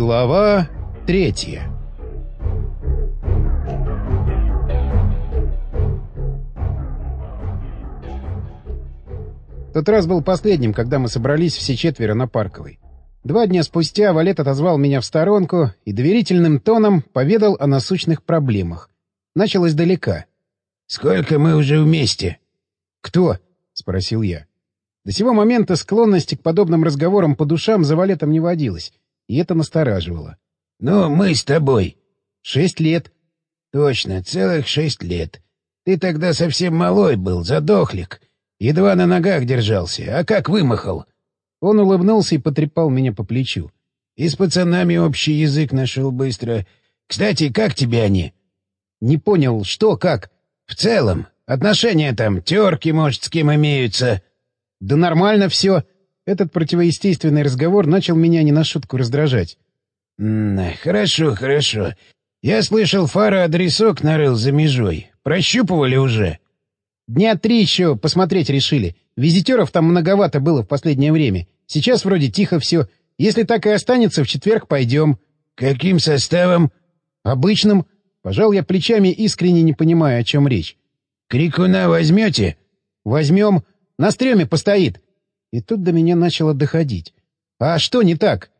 Глава третья Тот раз был последним, когда мы собрались все четверо на Парковой. Два дня спустя Валет отозвал меня в сторонку и доверительным тоном поведал о насущных проблемах. Начал издалека. «Сколько мы уже вместе?» «Кто?» — спросил я. До сего момента склонности к подобным разговорам по душам за Валетом не водилось, и это настораживало. «Ну, мы с тобой». «Шесть лет». «Точно, целых шесть лет. Ты тогда совсем малой был, задохлик. Едва на ногах держался. А как вымахал?» Он улыбнулся и потрепал меня по плечу. «И с пацанами общий язык нашел быстро. Кстати, как тебе они?» «Не понял, что, как?» «В целом. Отношения там, терки, может, с кем имеются?» «Да нормально все». Этот противоестественный разговор начал меня не на шутку раздражать. «Хорошо, хорошо. Я слышал, Фара адресок нарыл за межой. Прощупывали уже?» «Дня три еще посмотреть решили. Визитеров там многовато было в последнее время. Сейчас вроде тихо все. Если так и останется, в четверг пойдем». «Каким составом?» «Обычным». Пожал я плечами, искренне не понимая, о чем речь. «Крикуна возьмете?» «Возьмем. На стреме постоит». И тут до меня начало доходить. «А что не так?»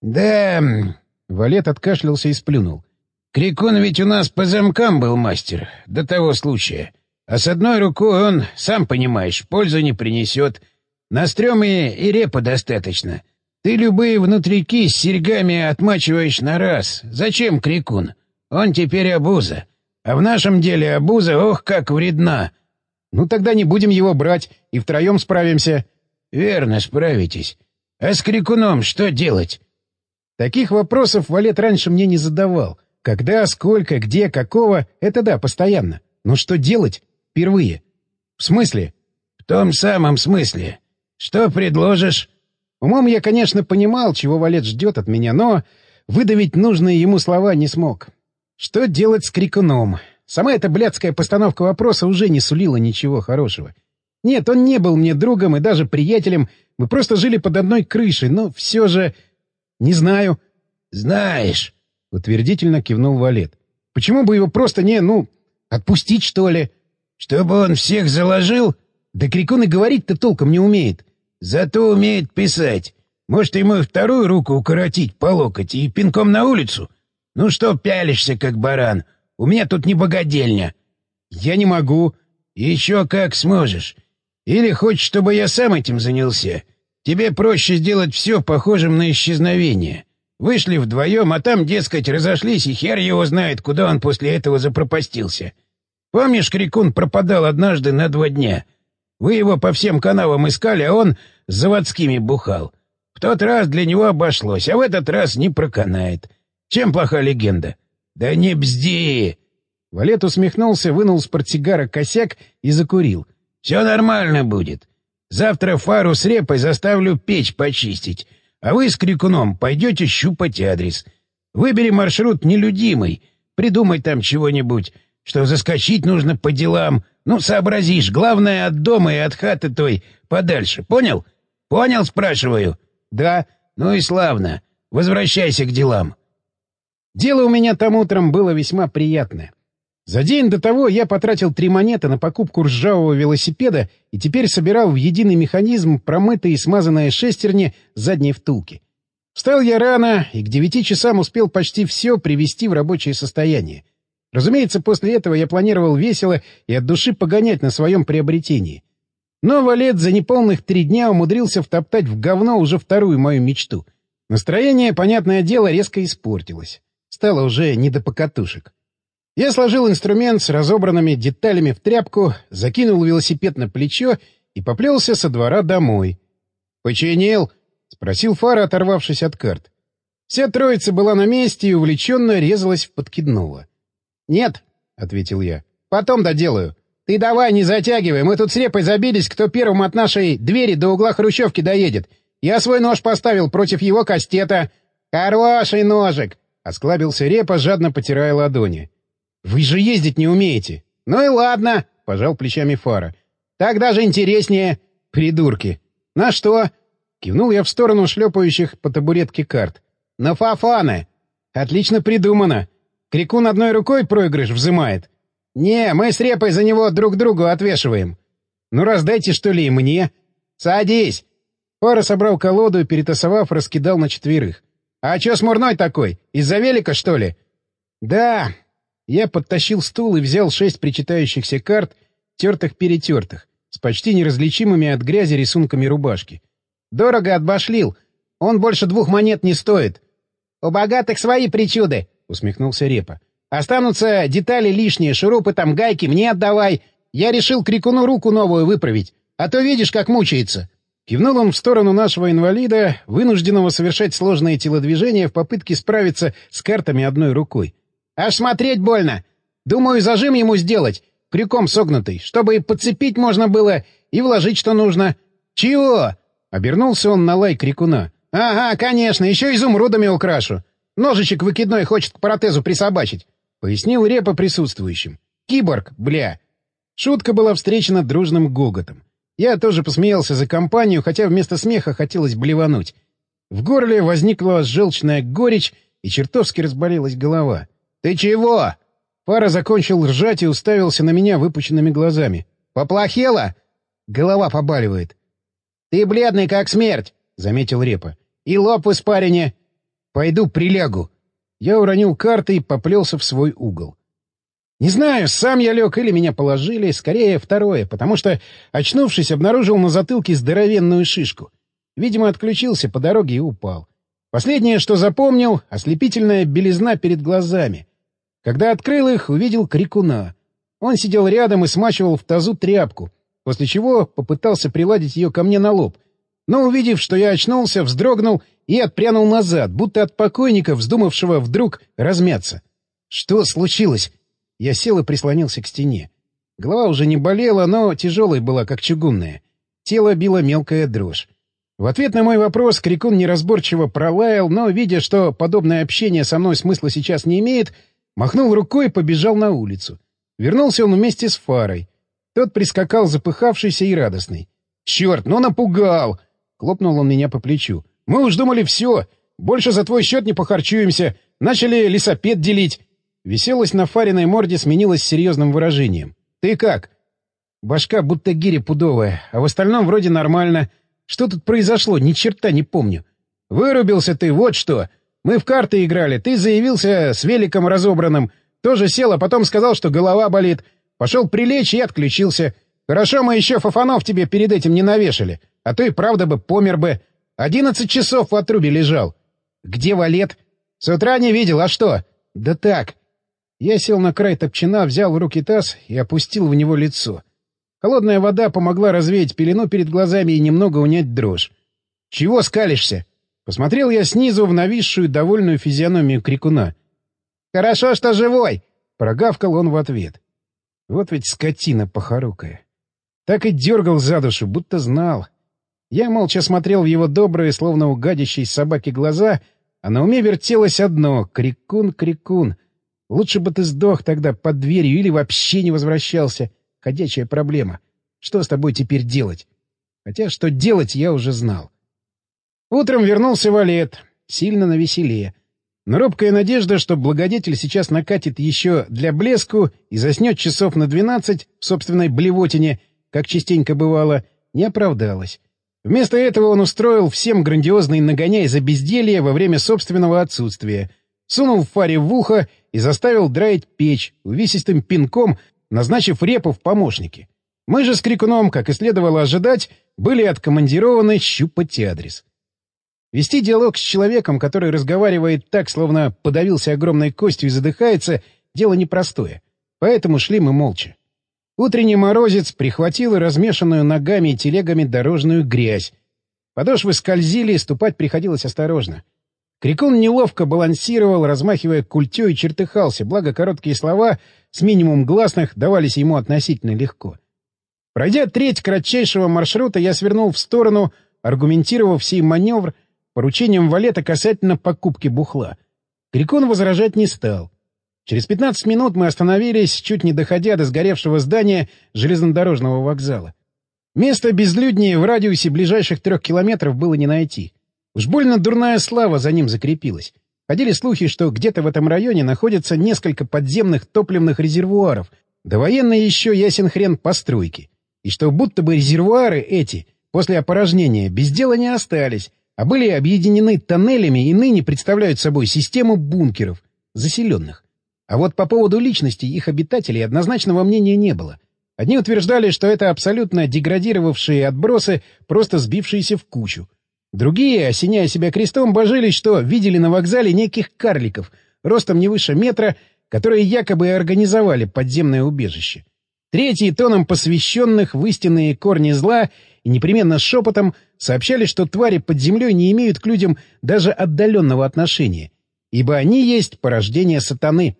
«Да...» — Валет откашлялся и сплюнул. «Крикун ведь у нас по замкам был мастер, до того случая. А с одной рукой он, сам понимаешь, пользу не принесет. На стреме и репа достаточно. Ты любые внутрики с серьгами отмачиваешь на раз. Зачем крикун? Он теперь обуза. А в нашем деле обуза, ох, как вредна. Ну тогда не будем его брать, и втроем справимся. Верно, справитесь. А с крикуном что делать? Таких вопросов Валет раньше мне не задавал. Когда, сколько, где, какого — это да, постоянно. Но что делать? Впервые. В смысле? В том самом смысле. Что предложишь? Умом я, конечно, понимал, чего Валет ждет от меня, но выдавить нужные ему слова не смог. Что делать с крикуном? Сама эта блядская постановка вопроса уже не сулила ничего хорошего. Нет, он не был мне другом и даже приятелем, мы просто жили под одной крышей, но все же... Не знаю. — Знаешь, — утвердительно кивнул Валет. — Почему бы его просто не, ну, отпустить, что ли? — Чтобы он всех заложил? Да Крикун и говорить-то толком не умеет. — Зато умеет писать. Может, ему и вторую руку укоротить по локоть и пинком на улицу? Ну что пялишься, как баран? У меня тут не богадельня. — Я не могу. — Еще как сможешь. Или хочешь, чтобы я сам этим занялся? Тебе проще сделать все похожим на исчезновение. Вышли вдвоем, а там, дескать, разошлись, и хер его знает, куда он после этого запропастился. Помнишь, Крикун пропадал однажды на два дня? Вы его по всем канавам искали, а он с заводскими бухал. В тот раз для него обошлось, а в этот раз не проканает. Чем плоха легенда? Да не бзди! Валет усмехнулся, вынул с портсигара косяк и закурил. Все нормально будет. Завтра фару с репой заставлю печь почистить, а вы с крикуном пойдете щупать адрес. Выбери маршрут нелюдимый, придумай там чего-нибудь, что заскочить нужно по делам. Ну, сообразишь, главное от дома и от хаты той подальше, понял? Понял, спрашиваю? Да. Ну и славно. Возвращайся к делам. Дело у меня там утром было весьма приятное. За день до того я потратил три монеты на покупку ржавого велосипеда и теперь собирал в единый механизм промытые и смазанные шестерни задней втулки. Встал я рано и к девяти часам успел почти все привести в рабочее состояние. Разумеется, после этого я планировал весело и от души погонять на своем приобретении. Но Валет за неполных три дня умудрился втоптать в говно уже вторую мою мечту. Настроение, понятное дело, резко испортилось. Стало уже не до покатушек. Я сложил инструмент с разобранными деталями в тряпку, закинул велосипед на плечо и поплелся со двора домой. «Починил?» — спросил Фара, оторвавшись от карт. Вся троица была на месте и увлеченно резалась в подкидного. «Нет», — ответил я, — «потом доделаю. Ты давай не затягивай, мы тут с репой забились, кто первым от нашей двери до угла хрущевки доедет. Я свой нож поставил против его кастета. Хороший ножик!» — осклабился репа, жадно потирая ладони. «Вы же ездить не умеете!» «Ну и ладно!» — пожал плечами Фара. «Так даже интереснее!» «Придурки!» «На что?» — кивнул я в сторону шлепающих по табуретке карт. На фафаны. Отлично придумано. Крикун одной рукой проигрыш взымает. Не, мы с Репой за него друг другу отвешиваем. Ну, раздайте, что ли, и мне. Садись. Пара собрал колоду и, перетасовав, раскидал на четверых. «А чё смурной такой? Из-за велика, что ли?» «Да». Я подтащил стул и взял шесть причитающихся карт, тертых-перетертых, с почти неразличимыми от грязи рисунками рубашки. «Дорого отбашлил. Он больше двух монет не стоит». «У богатых свои причуды», — усмехнулся Репа. «Останутся детали лишние, шурупы там, гайки, мне отдавай. Я решил крикуну руку новую выправить. А то видишь, как мучается». Кивнул он в сторону нашего инвалида, вынужденного совершать сложные телодвижения в попытке справиться с картами одной рукой. «Аж смотреть больно! Думаю, зажим ему сделать, крюком согнутый, чтобы и подцепить можно было, и вложить что нужно». «Чего?» — обернулся он на лай крикуна. «Ага, конечно, еще изумрудами украшу. Ножичек выкидной хочет к протезу присобачить», — пояснил Репа присутствующим. «Киборг, бля». Шутка была встречена дружным гоготом. Я тоже посмеялся за компанию, хотя вместо смеха хотелось блевануть. В горле возникла желчная горечь, и чертовски разболелась голова. «Ты чего?» Пара закончил ржать и уставился на меня выпученными глазами. «Поплохело?» Голова побаливает. «Ты бледный, как смерть», — заметил Репа. «И лоб в испарине». «Пойду прилягу». Я уронил карты и поплелся в свой угол. Не знаю, сам я лег или меня положили, скорее второе, потому что, очнувшись, обнаружил на затылке здоровенную шишку. Видимо, отключился по дороге и упал. Последнее, что запомнил — ослепительная белизна перед глазами. Когда открыл их, увидел крикуна. Он сидел рядом и смачивал в тазу тряпку, после чего попытался приладить ее ко мне на лоб. Но, увидев, что я очнулся, вздрогнул и отпрянул назад, будто от покойника, вздумавшего вдруг размяться. «Что случилось?» Я сел и прислонился к стене. Голова уже не болела, но тяжелой была, как чугунная. Тело било мелкая дрожь. В ответ на мой вопрос Крикун неразборчиво пролаял, но, видя, что подобное общение со мной смысла сейчас не имеет, махнул рукой и побежал на улицу. Вернулся он вместе с Фарой. Тот прискакал запыхавшийся и радостный. «Черт, ну напугал!» — хлопнул он меня по плечу. «Мы уж думали все. Больше за твой счет не похарчуемся. Начали лесопед делить. Веселость на Фариной морде сменилась серьезным выражением. «Ты как?» Башка будто гири пудовая, а в остальном вроде нормально. Что тут произошло, ни черта не помню. Вырубился ты, вот что. Мы в карты играли, ты заявился с великом разобранным. Тоже сел, а потом сказал, что голова болит. Пошел прилечь и отключился. Хорошо мы еще фафанов тебе перед этим не навешали. А то и правда бы помер бы. Одиннадцать часов в отрубе лежал. Где валет? С утра не видел, а что? Да так. Я сел на край топчина, взял в руки таз и опустил в него лицо. Холодная вода помогла развеять пелену перед глазами и немного унять дрожь. «Чего скалишься?» Посмотрел я снизу в нависшую довольную физиономию крикуна. «Хорошо, что живой!» — прогавкал он в ответ. Вот ведь скотина похорукая. Так и дергал за душу, будто знал. Я молча смотрел в его добрые, словно угадящие собаки глаза, а на уме вертелось одно — крикун, крикун. Лучше бы ты сдох тогда под дверью или вообще не возвращался. Ходячая проблема. Что с тобой теперь делать? Хотя что делать, я уже знал. Утром вернулся Валет, сильно навеселее. Но робкая надежда, что благодетель сейчас накатит еще для блеску и заснет часов на двенадцать в собственной блевотине, как частенько бывало, не оправдалась. Вместо этого он устроил всем грандиозный нагоняй за безделье во время собственного отсутствия — сунул Фаре в ухо и заставил драить печь, увесистым пинком назначив репу в помощники. Мы же с Крикуном, как и следовало ожидать, были откомандированы щупать адрес. Вести диалог с человеком, который разговаривает так, словно подавился огромной костью и задыхается, дело непростое. Поэтому шли мы молча. Утренний морозец прихватил размешанную ногами и телегами дорожную грязь. Подошвы скользили, и ступать приходилось осторожно. Крикун неловко балансировал, размахивая культей и чертыхался, благо короткие слова с минимум гласных давались ему относительно легко. Пройдя треть кратчайшего маршрута, я свернул в сторону, аргументировав сей маневр поручением валета касательно покупки бухла. Крикун возражать не стал. Через 15 минут мы остановились, чуть не доходя до сгоревшего здания железнодорожного вокзала. Место безлюднее в радиусе ближайших трех километров было не найти. Уж больно дурная слава за ним закрепилась. Ходили слухи, что где-то в этом районе находятся несколько подземных топливных резервуаров, да военные еще ясен хрен постройки. И что будто бы резервуары эти после опорожнения без дела не остались, а были объединены тоннелями и ныне представляют собой систему бункеров, заселенных. А вот по поводу личности их обитателей однозначного мнения не было. Одни утверждали, что это абсолютно деградировавшие отбросы, просто сбившиеся в кучу. Другие, осеняя себя крестом, божились, что видели на вокзале неких карликов, ростом не выше метра, которые якобы организовали подземное убежище. Третьи, тоном посвященных в истинные корни зла и непременно шепотом, сообщали, что твари под землей не имеют к людям даже отдаленного отношения, ибо они есть порождение сатаны.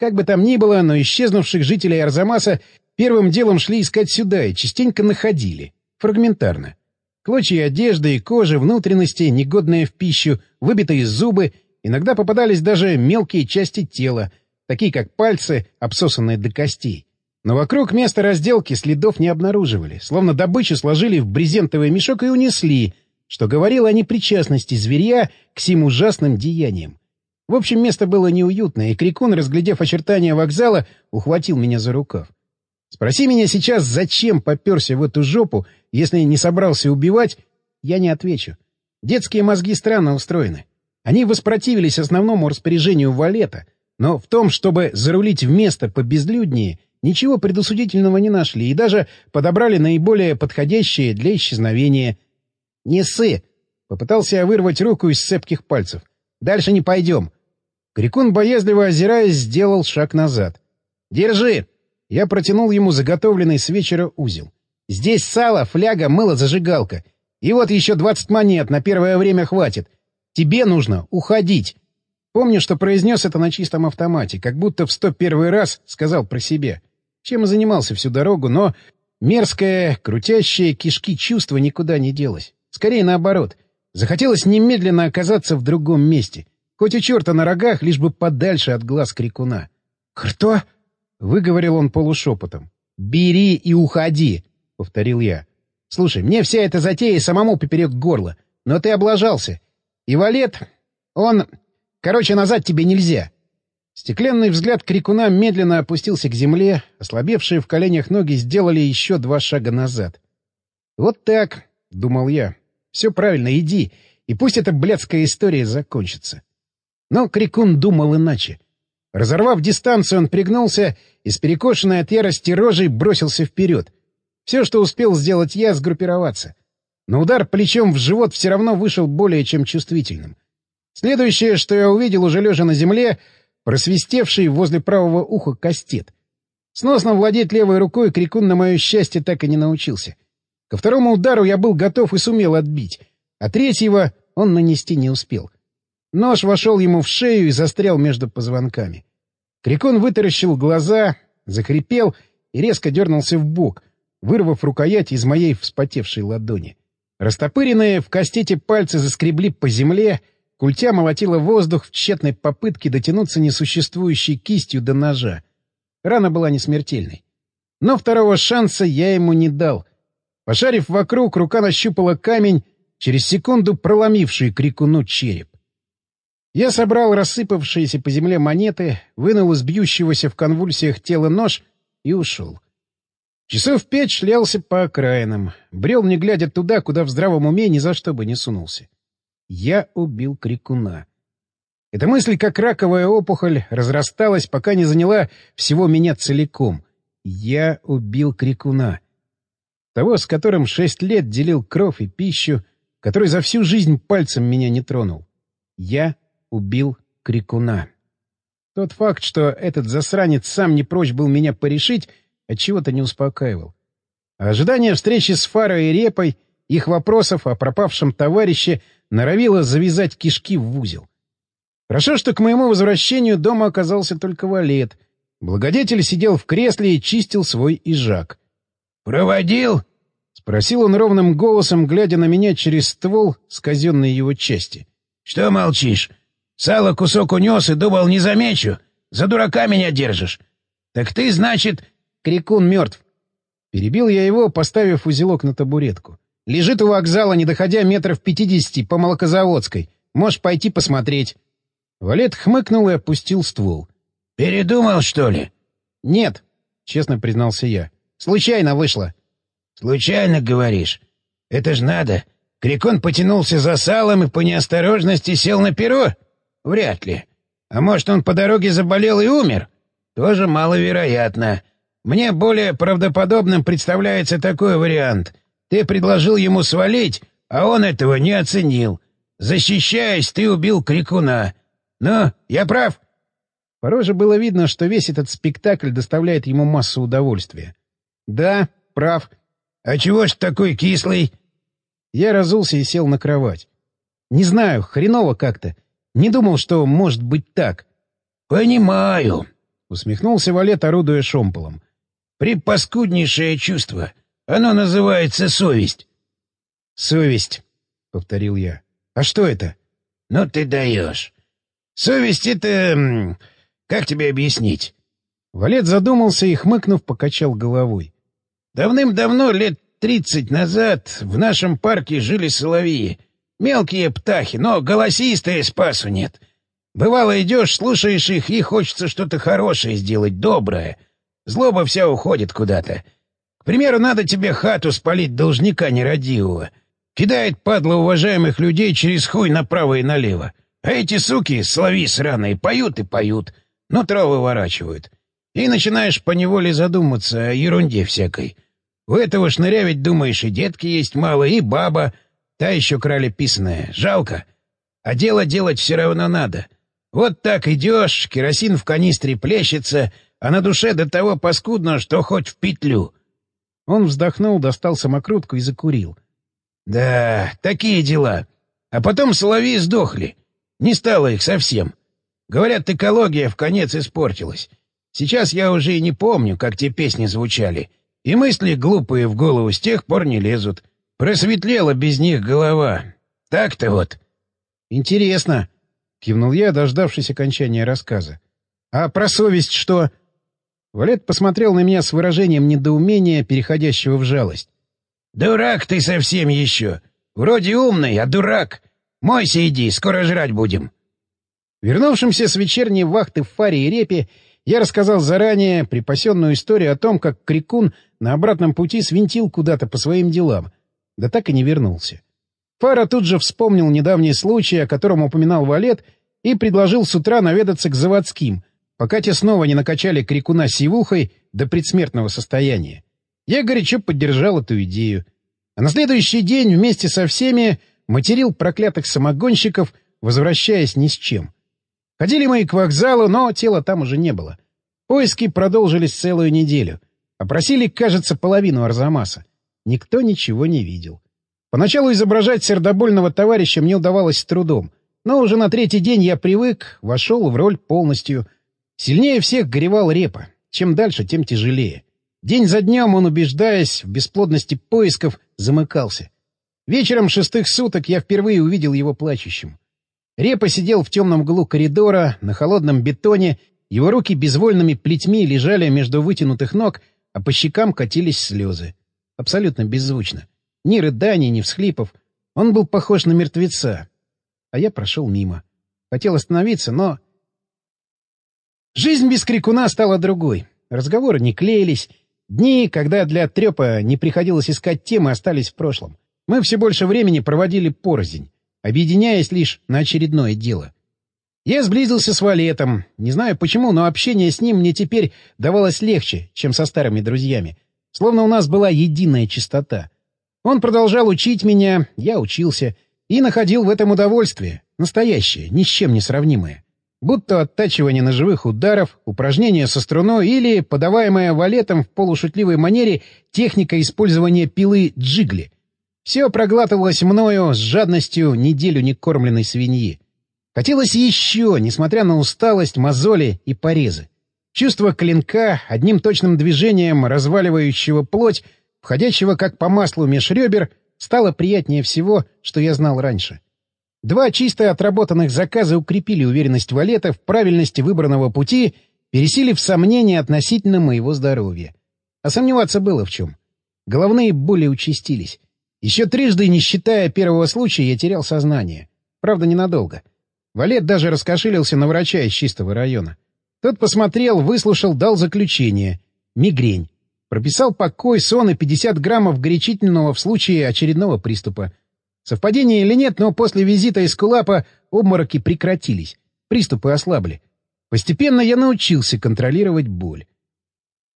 Как бы там ни было, но исчезнувших жителей Арзамаса первым делом шли искать сюда и частенько находили. Фрагментарно. Клочья одежды и кожи, внутренности, негодные в пищу, выбитые зубы, иногда попадались даже мелкие части тела, такие как пальцы, обсосанные до костей. Но вокруг места разделки следов не обнаруживали, словно добычу сложили в брезентовый мешок и унесли, что говорило о непричастности зверя к сим ужасным деяниям. В общем, место было неуютное, и Крикун, разглядев очертания вокзала, ухватил меня за рукав. Спроси меня сейчас, зачем поперся в эту жопу, если не собрался убивать, я не отвечу. Детские мозги странно устроены. Они воспротивились основному распоряжению Валета, но в том, чтобы зарулить в место побезлюднее, ничего предусудительного не нашли и даже подобрали наиболее подходящее для исчезновения. «Не ссы!» — попытался я вырвать руку из цепких пальцев. «Дальше не пойдем». Крикун, боязливо озираясь, сделал шаг назад. «Держи!» Я протянул ему заготовленный с вечера узел. «Здесь сало, фляга, мыло, зажигалка. И вот еще двадцать монет, на первое время хватит. Тебе нужно уходить». Помню, что произнес это на чистом автомате, как будто в сто первый раз сказал про себя. Чем и занимался всю дорогу, но мерзкое, крутящее кишки чувство никуда не делось. Скорее наоборот. Захотелось немедленно оказаться в другом месте. Хоть у черта на рогах, лишь бы подальше от глаз крикуна. «Кто?» — выговорил он полушепотом. «Бери и уходи!» — повторил я. «Слушай, мне вся эта затея самому поперек горла, но ты облажался. И Валет, он... Короче, назад тебе нельзя!» Стеклянный взгляд крикуна медленно опустился к земле, ослабевшие в коленях ноги сделали еще два шага назад. «Вот так», — думал я. «Все правильно, иди, и пусть эта блядская история закончится». Но крикун думал иначе. Разорвав дистанцию, он пригнулся и с перекошенной от ярости рожей бросился вперед. Все, что успел сделать я, сгруппироваться. Но удар плечом в живот все равно вышел более чем чувствительным. Следующее, что я увидел уже лежа на земле, просвистевший возле правого уха кастет. Сносно владеть левой рукой крикун на мое счастье так и не научился. Ко второму удару я был готов и сумел отбить, а третьего он нанести не успел. Нож вошел ему в шею и застрял между позвонками. Крикон вытаращил глаза, захрипел и резко дернулся в бок, вырвав рукоять из моей вспотевшей ладони. Растопыренные в кастете пальцы заскребли по земле, культя молотила воздух в тщетной попытке дотянуться несуществующей кистью до ножа. Рана была не смертельной. Но второго шанса я ему не дал. Пошарив вокруг, рука нащупала камень, через секунду проломивший крикуну череп. Я собрал рассыпавшиеся по земле монеты, вынул из бьющегося в конвульсиях тела нож и ушел. Часов пять шлялся по окраинам, брел не глядя туда, куда в здравом уме ни за что бы не сунулся. Я убил крикуна. Эта мысль, как раковая опухоль, разрасталась, пока не заняла всего меня целиком. Я убил крикуна. Того, с которым шесть лет делил кровь и пищу, который за всю жизнь пальцем меня не тронул. Я убил крикуна. Тот факт, что этот засранец сам не прочь был меня порешить, отчего-то не успокаивал. А ожидание встречи с Фарой и Репой, их вопросов о пропавшем товарище норовило завязать кишки в узел. Хорошо, что к моему возвращению дома оказался только валет. Благодетель сидел в кресле и чистил свой ижак. «Проводил?» — спросил он ровным голосом, глядя на меня через ствол с казенной его части. «Что молчишь? Сало кусок унес и думал, не замечу. За дурака меня держишь. Так ты, значит... Крикун мертв. Перебил я его, поставив узелок на табуретку. Лежит у вокзала, не доходя метров пятидесяти по Молокозаводской. Можешь пойти посмотреть. Валет хмыкнул и опустил ствол. — Передумал, что ли? — Нет, — честно признался я. — Случайно вышло. — Случайно, говоришь? Это ж надо. Крикон потянулся за салом и по неосторожности сел на перо? Вряд ли. А может, он по дороге заболел и умер? Тоже маловероятно. Мне более правдоподобным представляется такой вариант. Ты предложил ему свалить, а он этого не оценил. Защищаясь, ты убил крикуна. Ну, я прав? По роже было видно, что весь этот спектакль доставляет ему массу удовольствия. Да, прав. А чего ж такой кислый? Я разулся и сел на кровать. Не знаю, хреново как-то. Не думал, что может быть так. — Понимаю, — усмехнулся Валет, орудуя шомполом. — Припаскуднейшее чувство. Оно называется совесть. — Совесть, — повторил я. — А что это? — Ну ты даешь. Совесть — это... Как тебе объяснить? Валет задумался и, хмыкнув, покачал головой. Давным-давно, лет тридцать назад, в нашем парке жили соловьи. Мелкие птахи, но голосистые спасу нет. Бывало, идешь, слушаешь их, и хочется что-то хорошее сделать, доброе. Злоба вся уходит куда-то. Примеру, надо тебе хату спалить должника нерадивого. Кидает падла уважаемых людей через хуй направо и налево. А эти суки, соловьи сраные, поют и поют, нутро выворачивают. И начинаешь поневоле задуматься о ерунде всякой. У этого шныря ведь, думаешь, и детки есть мало, и баба — Та еще краля писаная. Жалко. А дело делать все равно надо. Вот так идешь, керосин в канистре плещется, а на душе до того паскудно, что хоть в петлю. Он вздохнул, достал самокрутку и закурил. Да, такие дела. А потом соловьи сдохли. Не стало их совсем. Говорят, экология в конец испортилась. Сейчас я уже и не помню, как те песни звучали. И мысли глупые в голову с тех пор не лезут. — Просветлела без них голова. Так-то вот. — Интересно, — кивнул я, дождавшись окончания рассказа. — А про совесть что? Валет посмотрел на меня с выражением недоумения, переходящего в жалость. — Дурак ты совсем еще. Вроде умный, а дурак. Мойся иди, скоро жрать будем. Вернувшимся с вечерней вахты в фаре и репе, я рассказал заранее припасенную историю о том, как Крикун на обратном пути свинтил куда-то по своим делам, да так и не вернулся. Фара тут же вспомнил недавний случай, о котором упоминал Валет, и предложил с утра наведаться к заводским, пока те снова не накачали крикуна сивухой до предсмертного состояния. Я горячо поддержал эту идею. А на следующий день вместе со всеми материл проклятых самогонщиков, возвращаясь ни с чем. Ходили мы к вокзалу, но тела там уже не было. Поиски продолжились целую неделю. Опросили, кажется, половину Арзамаса. Никто ничего не видел. Поначалу изображать сердобольного товарища мне удавалось с трудом, но уже на третий день я привык, вошел в роль полностью. Сильнее всех горевал Репа. Чем дальше, тем тяжелее. День за днем он, убеждаясь в бесплодности поисков, замыкался. Вечером шестых суток я впервые увидел его плачущим. Репа сидел в темном углу коридора, на холодном бетоне, его руки безвольными плетьми лежали между вытянутых ног, а по щекам катились слезы. Абсолютно беззвучно. Ни рыданий, ни всхлипов. Он был похож на мертвеца. А я прошел мимо. Хотел остановиться, но... Жизнь без крикуна стала другой. Разговоры не клеились. Дни, когда для трепа не приходилось искать темы, остались в прошлом. Мы все больше времени проводили порознь, объединяясь лишь на очередное дело. Я сблизился с Валетом. Не знаю почему, но общение с ним мне теперь давалось легче, чем со старыми друзьями. Словно у нас была единая чистота. Он продолжал учить меня, я учился. И находил в этом удовольствие. Настоящее, ни с чем не сравнимое. Будто оттачивание ножевых ударов, упражнения со струной или подаваемая валетом в полушутливой манере техника использования пилы джигли. Все проглатывалось мною с жадностью неделю некормленной свиньи. Хотелось еще, несмотря на усталость, мозоли и порезы. Чувство клинка, одним точным движением разваливающего плоть, входящего как по маслу меж ребер, стало приятнее всего, что я знал раньше. Два чисто отработанных заказа укрепили уверенность Валета в правильности выбранного пути, пересилив сомнения относительно моего здоровья. А сомневаться было в чем. Головные боли участились. Еще трижды, не считая первого случая, я терял сознание. Правда, ненадолго. Валет даже раскошелился на врача из чистого района. Тот посмотрел, выслушал, дал заключение. Мигрень. Прописал покой, сон и 50 граммов горячительного в случае очередного приступа. Совпадение или нет, но после визита из Кулапа обмороки прекратились. Приступы ослабли. Постепенно я научился контролировать боль.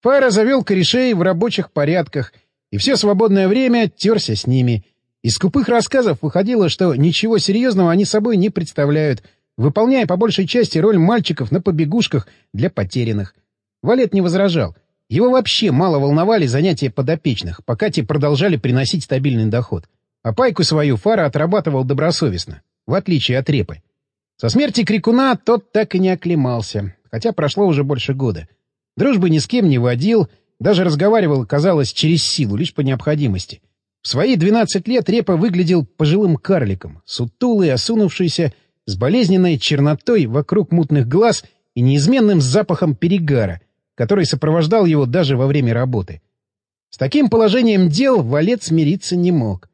Фара завел корешей в рабочих порядках, и все свободное время терся с ними. Из скупых рассказов выходило, что ничего серьезного они собой не представляют, выполняя по большей части роль мальчиков на побегушках для потерянных. Валет не возражал. Его вообще мало волновали занятия подопечных, пока те продолжали приносить стабильный доход. А пайку свою Фара отрабатывал добросовестно, в отличие от Репы. Со смерти Крикуна тот так и не оклемался, хотя прошло уже больше года. Дружбы ни с кем не водил, даже разговаривал, казалось, через силу, лишь по необходимости. В свои 12 лет Репа выглядел пожилым карликом, сутулый, осунувшийся, с болезненной чернотой вокруг мутных глаз и неизменным запахом перегара, который сопровождал его даже во время работы. С таким положением дел Валет смириться не мог.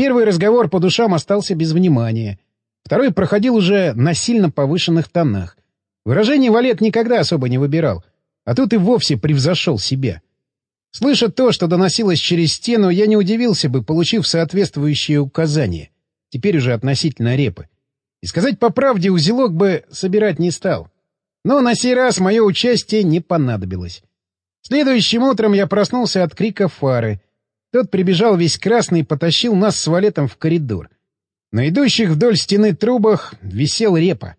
Первый разговор по душам остался без внимания. Второй проходил уже на сильно повышенных тонах. Выражение Валет никогда особо не выбирал, а тут и вовсе превзошел себя. Слыша то, что доносилось через стену, я не удивился бы, получив соответствующие указания, теперь уже относительно репы. И сказать по правде, узелок бы собирать не стал. Но на сей раз мое участие не понадобилось. Следующим утром я проснулся от крика фары. Тот прибежал весь красный и потащил нас с валетом в коридор. На идущих вдоль стены трубах висел репа.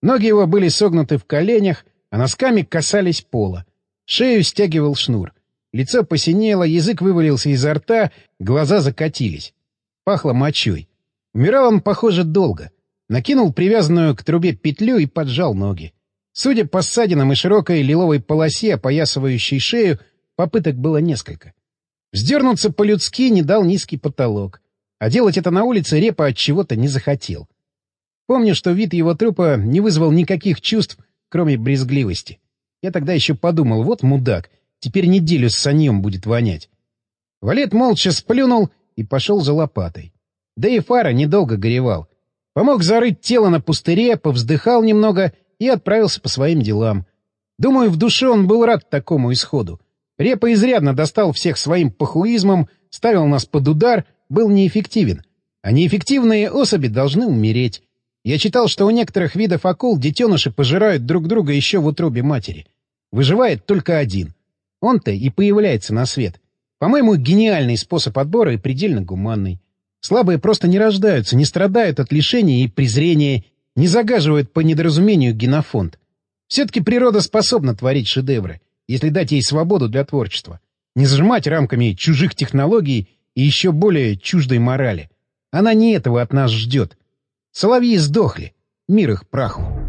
Ноги его были согнуты в коленях, а носками касались пола. Шею стягивал шнур. Лицо посинело, язык вывалился изо рта, глаза закатились. Пахло мочой. Умирал он, похоже, долго. Накинул привязанную к трубе петлю и поджал ноги. Судя по ссадинам и широкой лиловой полосе, опоясывающей шею, попыток было несколько. Вздернуться по-людски не дал низкий потолок. А делать это на улице Репа от чего-то не захотел. Помню, что вид его трупа не вызвал никаких чувств, кроме брезгливости. Я тогда еще подумал, вот мудак, теперь неделю с саньем будет вонять. Валет молча сплюнул и пошел за лопатой. Да и Фара недолго горевал. Помог зарыть тело на пустыре, повздыхал немного и отправился по своим делам. Думаю, в душе он был рад такому исходу. Репа изрядно достал всех своим похуизмом, ставил нас под удар, был неэффективен. А неэффективные особи должны умереть. Я читал, что у некоторых видов акул детеныши пожирают друг друга еще в утробе матери. Выживает только один. Он-то и появляется на свет. По-моему, гениальный способ отбора и предельно гуманный. Слабые просто не рождаются, не страдают от лишения и презрения, не загаживают по недоразумению генофонд. Все-таки природа способна творить шедевры, если дать ей свободу для творчества. Не сжимать рамками чужих технологий и еще более чуждой морали. Она не этого от нас ждет. Соловьи сдохли. Мир их праху.